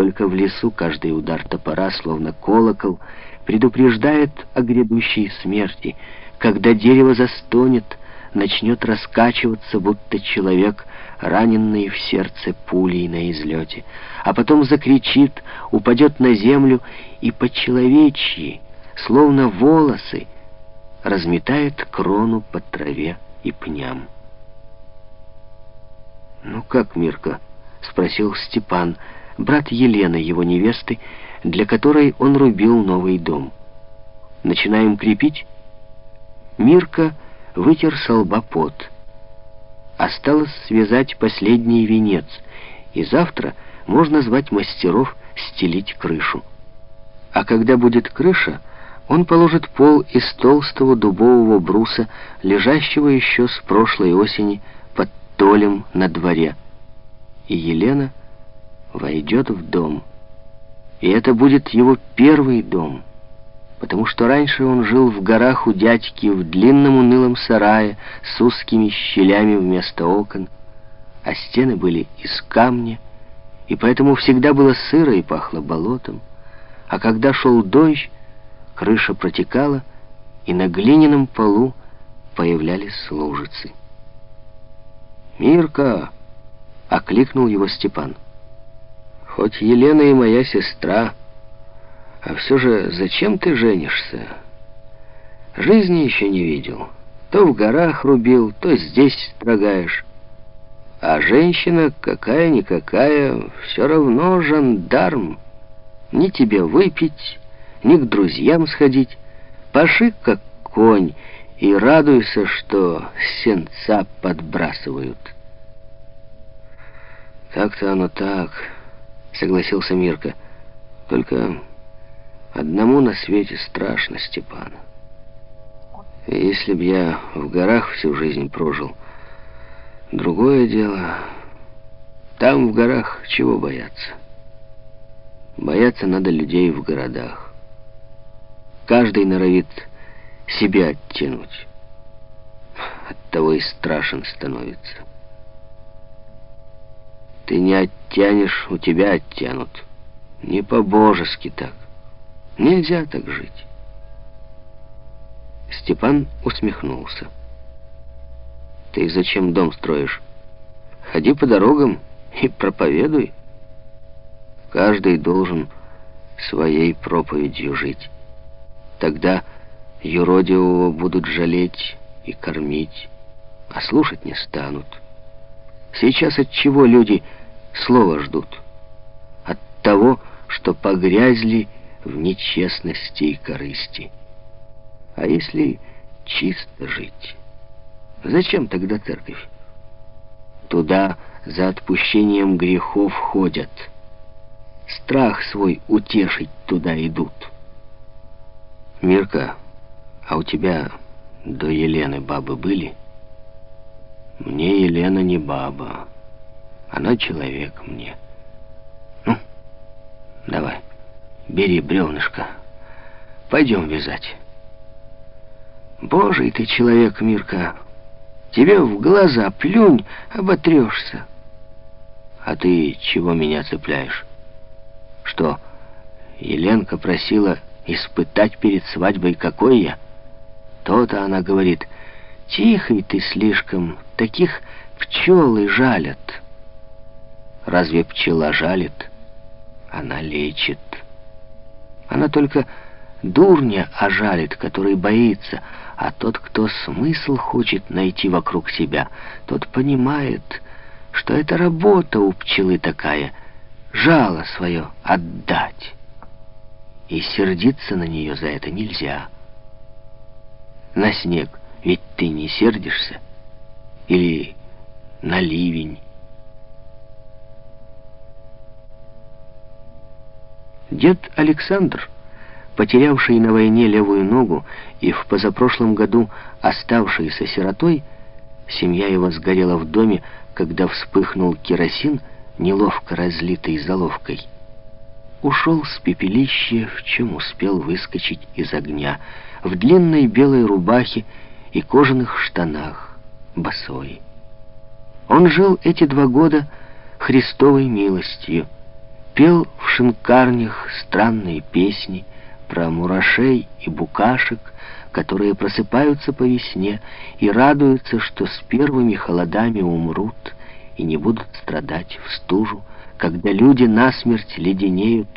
Только в лесу каждый удар топора, словно колокол, предупреждает о грядущей смерти. Когда дерево застонет, начнет раскачиваться, будто человек, раненный в сердце пулей на излете, а потом закричит, упадет на землю и по-человечьи, словно волосы, разметает крону по траве и пням. «Ну как, Мирка?» — спросил Степан, брат Елены, его невесты, для которой он рубил новый дом. «Начинаем крепить?» Мирка вытер со лба пот. Осталось связать последний венец, и завтра можно звать мастеров стелить крышу. А когда будет крыша, он положит пол из толстого дубового бруса, лежащего еще с прошлой осени под толем на дворе. И Елена войдет в дом. И это будет его первый дом, потому что раньше он жил в горах у дядьки в длинном унылом сарае с узкими щелями вместо окон, а стены были из камня, и поэтому всегда было сыро и пахло болотом. А когда шел дождь, крыша протекала, и на глиняном полу появлялись лужицы. «Мирка!» — окликнул его Степан. «Хоть Елена и моя сестра, а все же зачем ты женишься? Жизни еще не видел. То в горах рубил, то здесь строгаешь. А женщина, какая-никакая, все равно жандарм. Ни тебе выпить, ни к друзьям сходить. Паши, как конь, и радуйся, что сенца подбрасывают. Так-то оно так, согласился Мирка. Только одному на свете страшно, Степан. Если б я в горах всю жизнь прожил, другое дело. Там в горах чего бояться? Бояться надо людей в городах. Каждый норовит себя оттянуть. Оттого и страшен становится. Ты не оттянешь, у тебя оттянут. Не по-божески так. Нельзя так жить. Степан усмехнулся. Ты зачем дом строишь? Ходи по дорогам и проповедуй. Каждый должен своей проповедью жить. Тогда юродивого будут жалеть и кормить, а слушать не станут. Сейчас от чего люди слова ждут? От того, что погрязли в нечестности и корысти. А если чисто жить? Зачем тогда церковь? Туда за отпущением грехов ходят. Страх свой утешить туда идут. Мирка, а у тебя до Елены бабы были? Мне Елена не баба. Она человек мне. Ну, давай, бери бревнышко. Пойдем вязать. Божий ты человек, Мирка. Тебе в глаза плюнь, оботрешься. А ты чего меня цепляешь? Что, Еленка просила испытать перед свадьбой, какой я. То-то она говорит, тихий ты слишком, таких пчелы жалят. Разве пчела жалит? Она лечит. Она только дурня ожалит, который боится, а тот, кто смысл хочет найти вокруг себя, тот понимает, что это работа у пчелы такая, жало свое отдать и сердиться на нее за это нельзя. На снег ведь ты не сердишься? Или на ливень? Дед Александр, потерявший на войне левую ногу и в позапрошлом году оставшийся сиротой, семья его сгорела в доме, когда вспыхнул керосин, неловко разлитый заловкой ушел с пепелища, в чем успел выскочить из огня, в длинной белой рубахе и кожаных штанах, босой. Он жил эти два года Христовой милостью, пел в шинкарнях странные песни про мурашей и букашек, которые просыпаются по весне и радуются, что с первыми холодами умрут и не будут страдать в стужу, когда люди насмерть леденеют